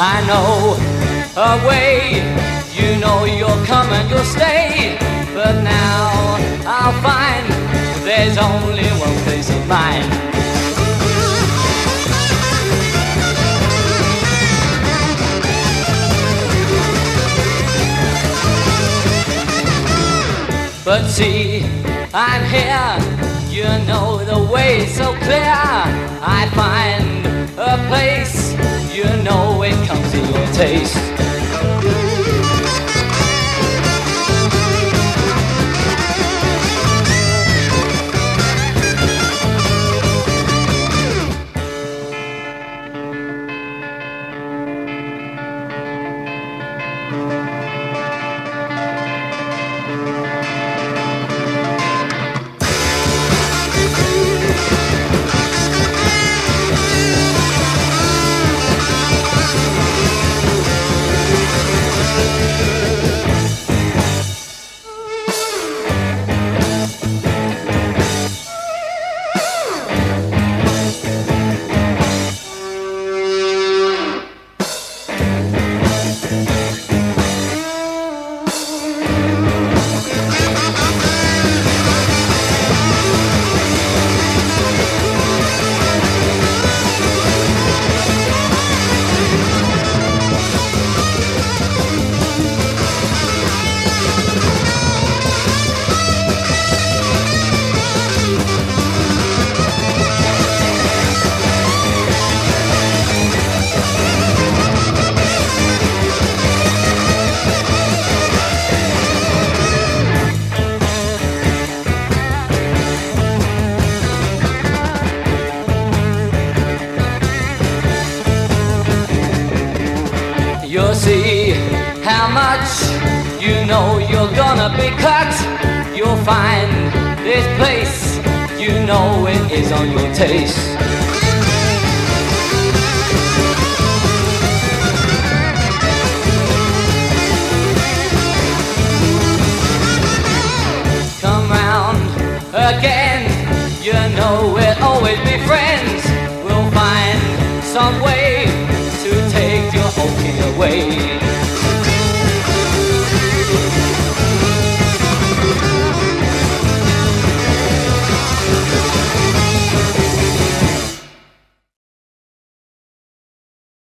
I know a way. You know you'll come and you'll stay. But now I'll find there's only one place of mine. But see, I'm here, you know the way so clear. I find a place, you know comes to your taste. You'll see how much you know you're gonna be cut. You'll find this place, you know it is on your taste.